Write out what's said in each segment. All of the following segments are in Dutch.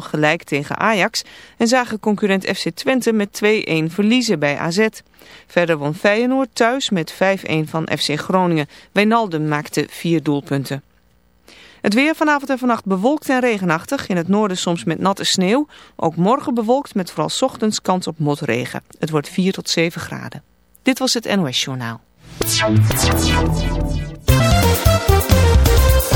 gelijk tegen Ajax en zagen concurrent FC Twente met 2-1 verliezen bij AZ. Verder won Feyenoord thuis met 5-1 van FC Groningen. Wijnaldum maakte vier doelpunten. Het weer vanavond en vannacht bewolkt en regenachtig. In het noorden soms met natte sneeuw. Ook morgen bewolkt met vooral ochtends kans op motregen. Het wordt 4 tot 7 graden. Dit was het NOS Journaal.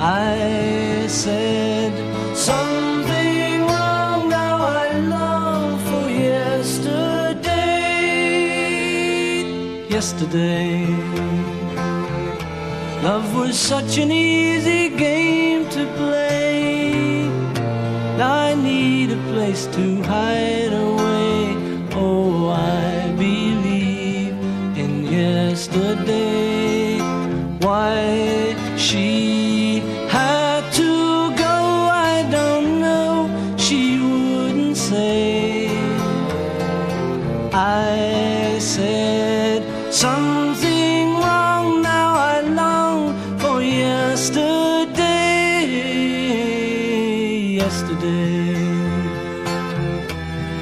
I said something wrong. Now I long for yesterday. Yesterday. Love was such an easy game to play. I need a place to hide away. Oh, I believe in yesterday.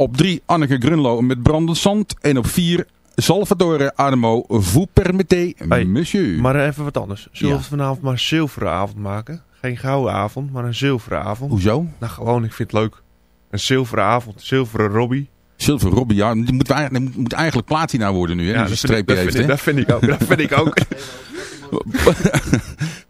Op 3 Anneke Grunlo met Brandend Zand. En op 4 Salvatore Armo, vous permettez, Hey, monsieur. Maar even wat anders. Zullen we Ja. vanavond maar een zilveren avond maken? Geen gouden avond, maar een zilveren avond. Hoezo? Nou, gewoon, ik vind het leuk. Een zilveren avond, zilveren Robbie. Silver Robbie, ja, die moet, die moet, eigenlijk platina worden nu, hè? Ja, die dat vind, ik, vind heeft, ik, hè? dat vind ik ook. Dat vind ik ook.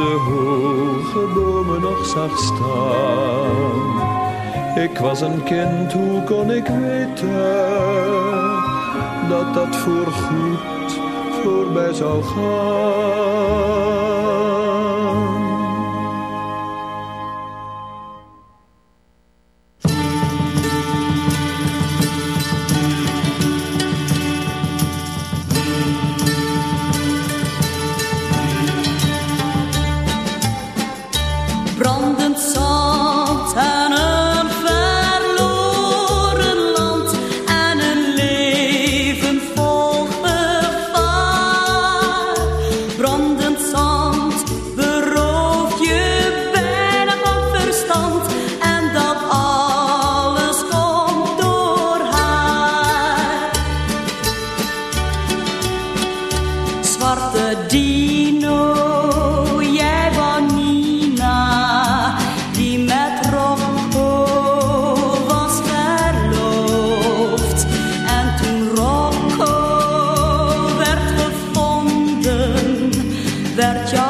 de hoge bomen nog zag staan. Ik was een kind, hoe kon ik weten dat dat voorgoed voorbij zou gaan? berjalan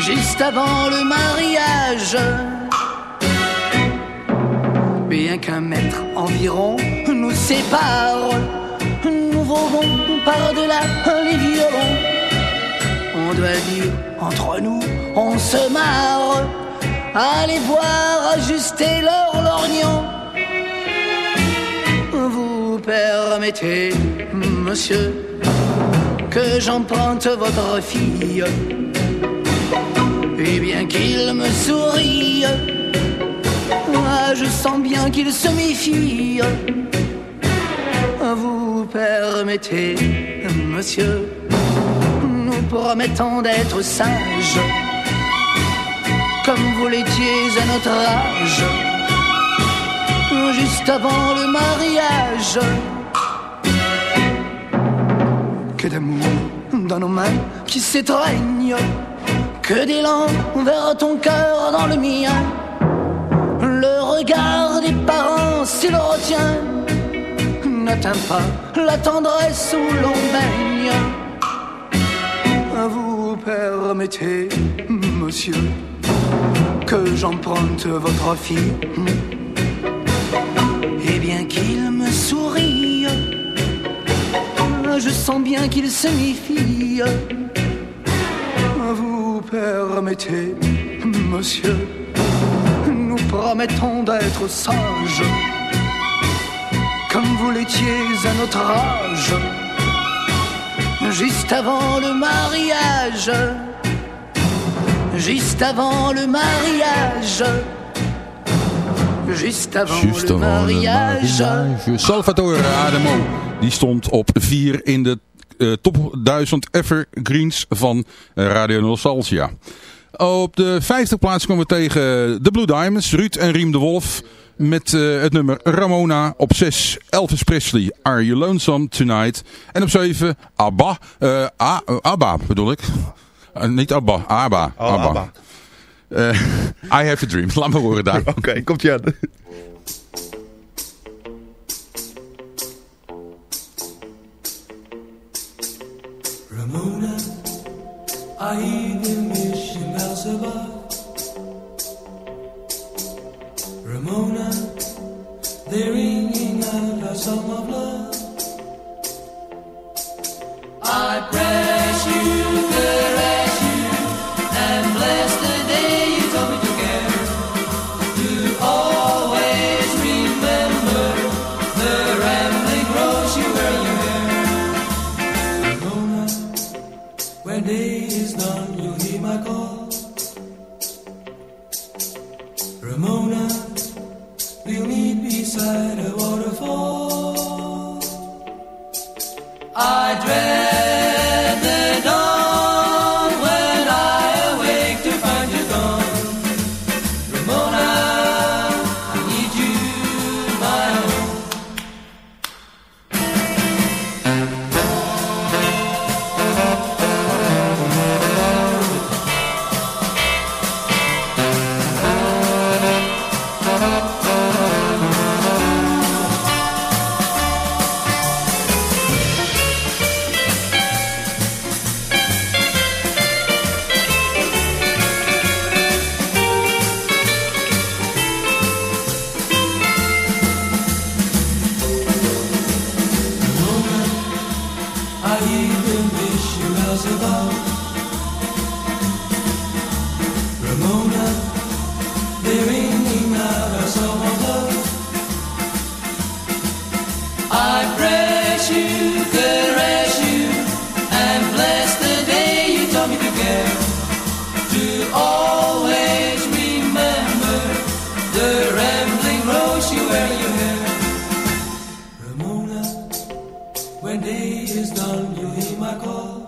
juste avant le mariage. Bien qu'un mètre environ nous sépare, nous volons par-delà les violons. On doit dire entre nous, on se marre. Allez voir ajuster leur lorgnon. Vous permettez, monsieur, que j'emprunte votre fille. Et bien qu'il me sourie, moi je sens bien qu'il se méfie. Vous permettez, monsieur, nous promettons d'être sages, comme vous l'étiez à notre âge, juste avant le mariage. Que d'amour dans nos mains qui s'étreignent, que d'élan vers ton cœur dans le mien. Le regard des parents, s'il retient, n'atteint pas la tendresse où l'on baigne. Vous permettez, monsieur, que j'emprunte votre fille? Et bien qu'il me sourie, je sens bien qu'il se méfie. Permettez, monsieur, nous promettons d'être sages, comme vous l'étiez à notre âge, juste avant le mariage, juste avant le mariage. Juste avant Just le avant le mariage. Salvatore Adamo. Die stond op 4 in de top 1000 evergreens van eh, Radio Nostalgia. Op de vijfde plaats komen we tegen de Blue Diamonds. Ruud en Riem de Wolf. Met eh, het nummer Ramona. Op 6 Elvis Presley. Are You Lonesome Tonight. En op 7 Abba. eh, A- eh, Abba bedoel ik. Eh, niet Abba. Abba. Oh, Abba. Eh, I Have a Dream. Laat me horen daar. Oké, komt je aan. Ramona, I hear the mission bells above. When day is done, you hear my call.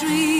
Dream,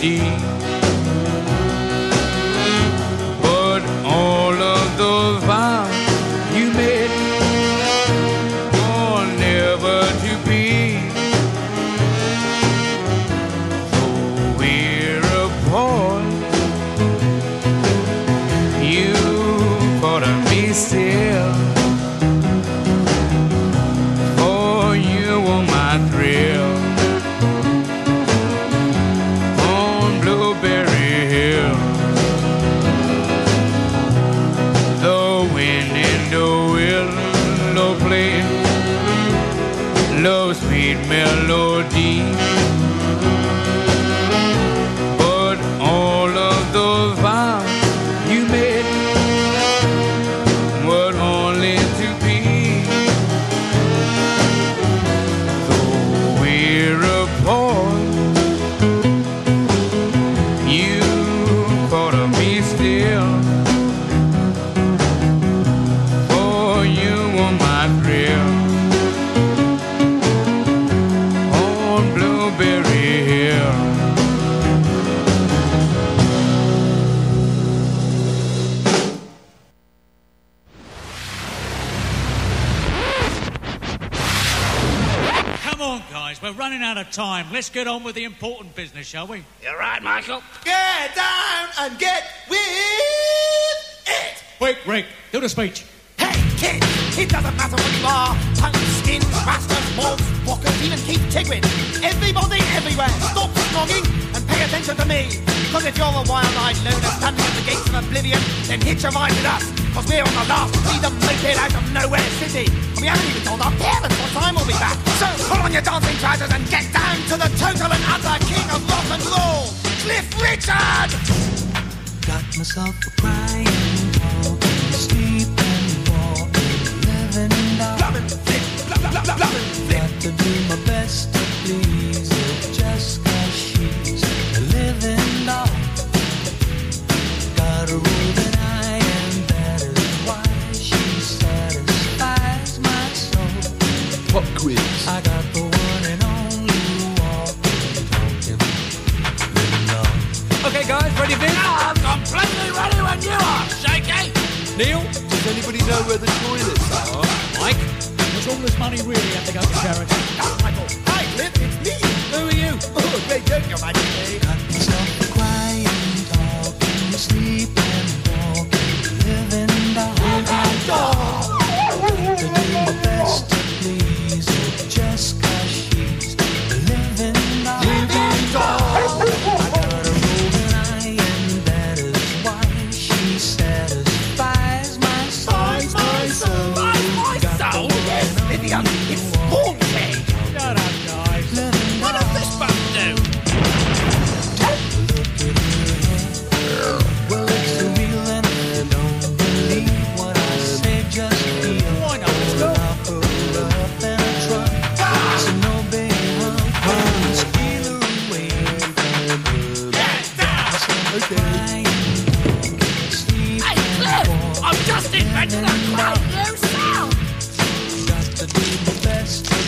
deep time. Let's get on with the important business, shall we? You're right, Michael. Get down and get with it. Quick, Rick, do the speech. Hey, kid, it doesn't matter what you are. Punks, skins, bastards, mobs, walkers, even Keith Chigwin. Everybody, everywhere, stop snogging and pay attention to me. Cause if you're a wild-eyed loner standing at the gates of oblivion, then hitch a ride with us. Cause we're on the last freedom moped out of nowhere city. We haven't even told our parents what time we'll be back. So pull on your dancing trousers and get down to the total and utter king of rock and roll, Cliff Richard! Got myself a crying, walking, sleeping, walking, living down. Got to do my best Pop quiz. I got the one and only walking, talking, living doll. Okay, guys, ready, Vin? I'm completely ready when you are, Shaky! Neil? Does anybody know where the toilets are? Oh, Mike? Does all this money really have to go to charity? Michael, hi, Cliff, it's me. Who are you? Oh, great joke, Your Majesty. Got myself crying, talking, sleeping, walking, living doll. To Hey, Cliff, I'm just invented a great new sound. got to do my best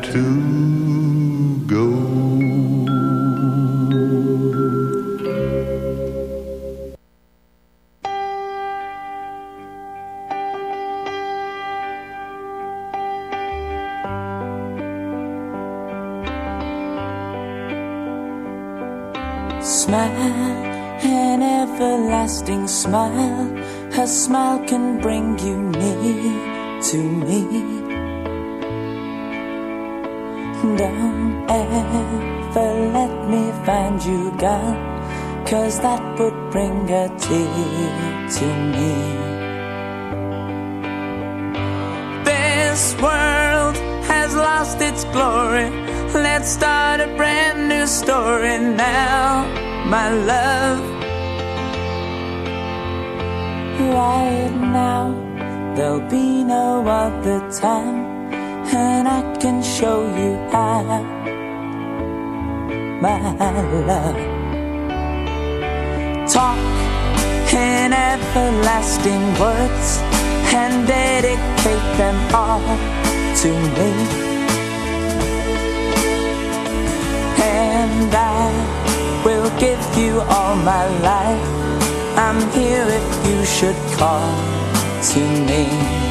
to me. Don't ever let me find you gone, cause that would bring a tear to me. This world has lost its glory. Let's start a brand new story now, my love. Right now, there'll be no other time, and I can show you how, my love. Talk in everlasting words and dedicate them all to me. And I will give you all my life. I'm here if you should call to me.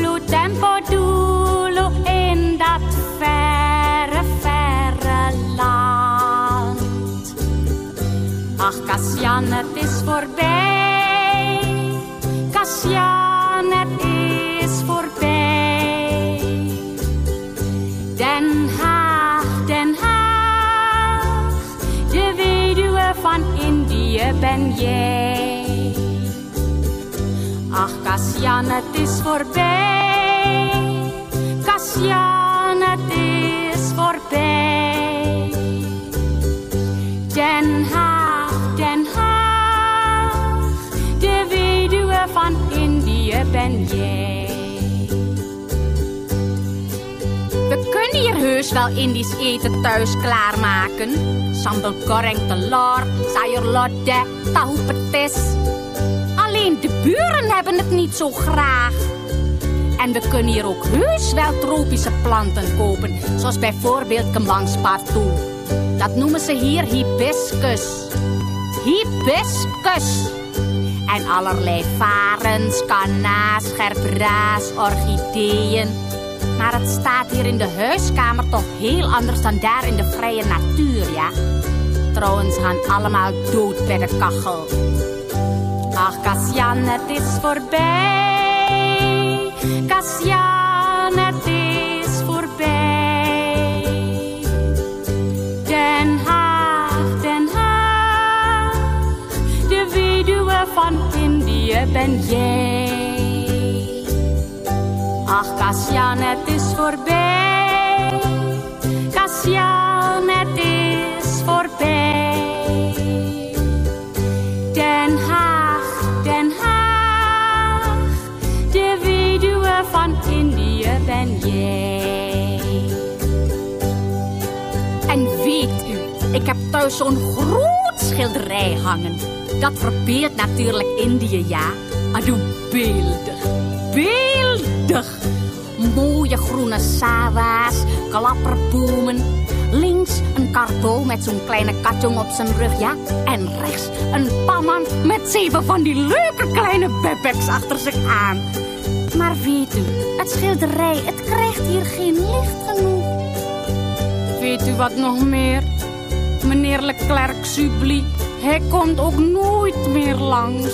Het is voorbij. Cassian, het is voorbij. Den Haag, Den Haag, de weduwe van Indië ben jij. Ach, Cassian, het is voorbij. Cassian, ben jij. We kunnen hier heus wel Indisch eten thuis klaarmaken. Sambal goreng telur, sayur lodeh, tahu petis. Alleen de buren hebben het niet zo graag. En we kunnen hier ook heus wel tropische planten kopen. Zoals bijvoorbeeld kembangspartoe. Dat noemen ze hier hibiscus. Hibiscus. En allerlei varens, kanna's, gerbraas, orchideeën. Maar het staat hier in de huiskamer toch heel anders dan daar in de vrije natuur, ja? Trouwens gaan allemaal dood bij de kachel. Ach, Cassian, het is voorbij. Cassian, het is ben jij. Ach, Cassian, het is voorbij. Cassian, het is voorbij. Den Haag, Den Haag, de weduwe van Indië ben jij. En weet u, ik heb thuis zo'n groot schilderij hangen. Dat verbeeldt natuurlijk Indië, ja. Beeldig, beeldig. Mooie groene sawa's, klapperbomen. Links een karbol met zo'n kleine katjong op zijn rug, ja. En rechts een pamman met zeven van die leuke kleine bebeks achter zich aan. Maar weet u, het schilderij, het krijgt hier geen licht genoeg. Weet u wat nog meer? Meneer Leclerc Subli, hij komt ook nooit meer langs.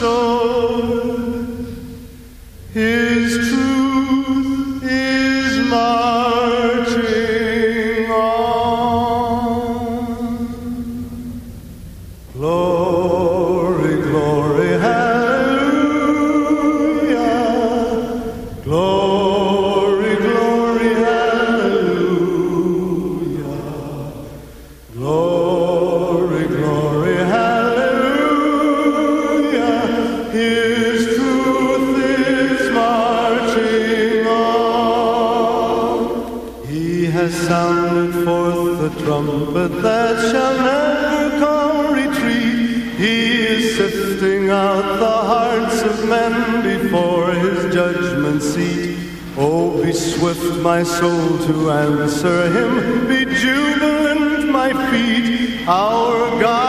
soul. Here swift, my soul, to answer him. Be jubilant, my feet. Our God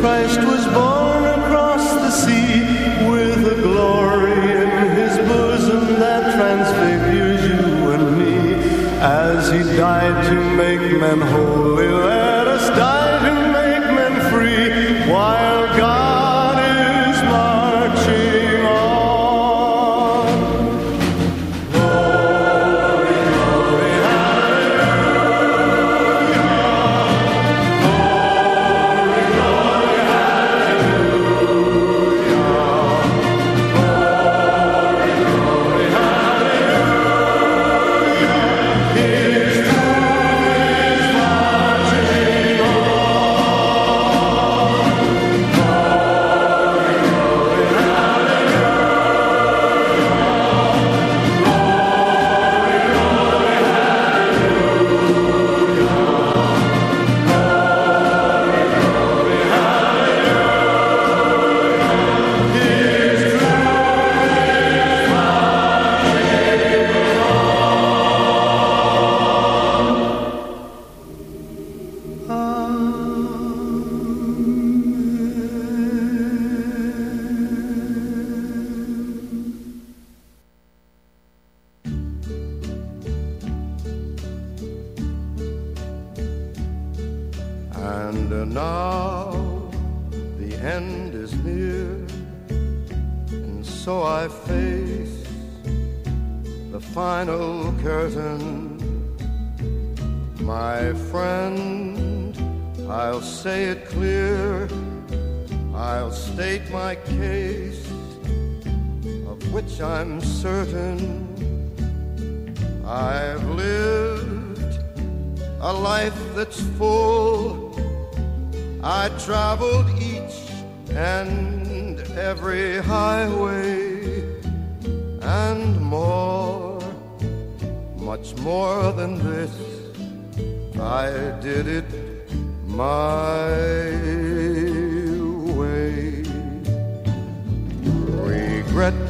Christ was born across the sea with a glory in his bosom that transfigures you and me. As he died to make men holy, certain. I've lived a life that's full. I traveled each and every highway and more, much more than this. I did it my way. Regrets,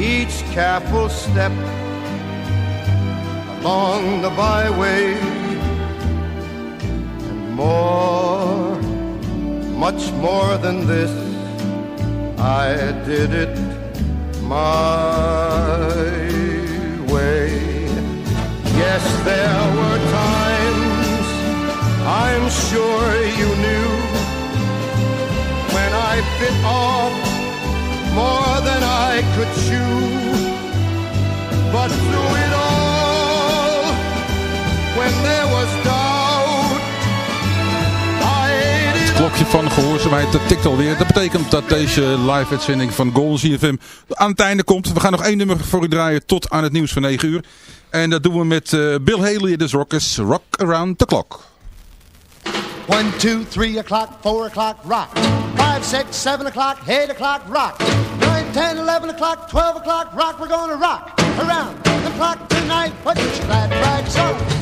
each careful step along the byway, and more, much more than this, I did it my way. Yes, there were times I'm sure you knew when I bit off more than I could chew. But through it all, when there was doubt, I ate it Het klokje van gehoorzaamheid, dat tikt alweer. Dat betekent dat deze live-uitzending van Golden CFM aan het einde komt. We gaan nog één nummer voor u draaien tot aan het nieuws van 9 uur. En dat doen we met eh, Bill Haley de Rockers, Rock Around the Clock. One, two, three o'clock, four o'clock, rock. Five, six, seven o'clock, eight o'clock, rock. Nine, ten, eleven o'clock, twelve o'clock, rock. We're gonna rock around the clock tonight. Put your glad rags on.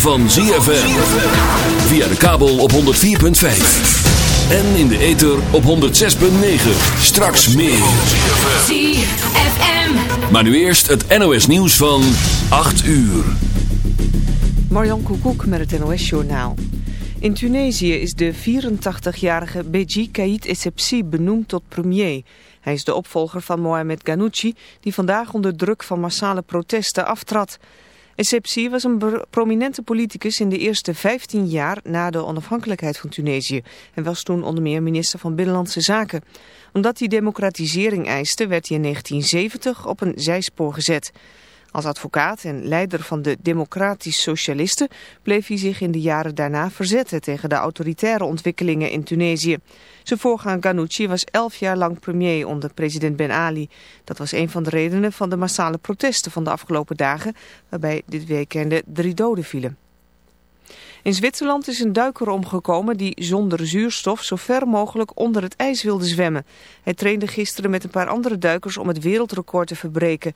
Van ZFM. Via de kabel op 104.5. En in de ether op 106.9. Straks meer. ZFM. Maar nu eerst het NOS nieuws van 8 uur. Marjan Koekoek met het NOS-journaal. In Tunesië is de 84-jarige Beji Kaït Essebsi benoemd tot premier. Hij is de opvolger van Mohamed Ghanouchi, die vandaag onder druk van massale protesten aftrad. Essebsi was een prominente politicus in de eerste 15 jaar na de onafhankelijkheid van Tunesië... en was toen onder meer minister van Binnenlandse Zaken. Omdat hij democratisering eiste, werd hij in 1970 op een zijspoor gezet... Als advocaat en leider van de Democratisch Socialisten bleef hij zich in de jaren daarna verzetten tegen de autoritaire ontwikkelingen in Tunesië. Zijn voorganger Ghanouchi was elf jaar lang premier onder president Ben Ali. Dat was een van de redenen van de massale protesten van de afgelopen dagen, waarbij dit weekende drie doden vielen. In Zwitserland is een duiker omgekomen die zonder zuurstof zo ver mogelijk onder het ijs wilde zwemmen. Hij trainde gisteren met een paar andere duikers om het wereldrecord te verbreken.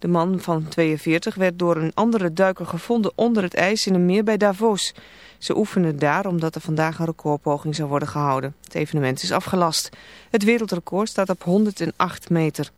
De man van 42 werd door een andere duiker gevonden onder het ijs in een meer bij Davos. Ze oefenen daar omdat er vandaag een recordpoging zou worden gehouden. Het evenement is afgelast. Het wereldrecord staat op 108 meter.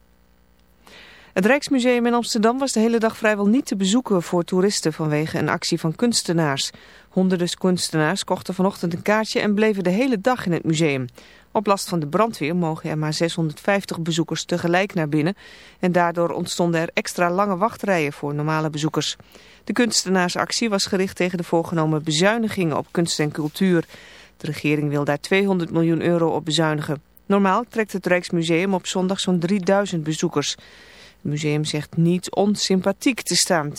Het Rijksmuseum in Amsterdam was de hele dag vrijwel niet te bezoeken voor toeristen vanwege een actie van kunstenaars. Honderden kunstenaars kochten vanochtend een kaartje en bleven de hele dag in het museum. Op last van de brandweer mogen er maar 650 bezoekers tegelijk naar binnen en daardoor ontstonden er extra lange wachtrijen voor normale bezoekers. De kunstenaarsactie was gericht tegen de voorgenomen bezuinigingen op kunst en cultuur. De regering wil daar 200 miljoen euro op bezuinigen. Normaal trekt het Rijksmuseum op zondag zo'n 3000 bezoekers. Het museum zegt niet onsympathiek te staan.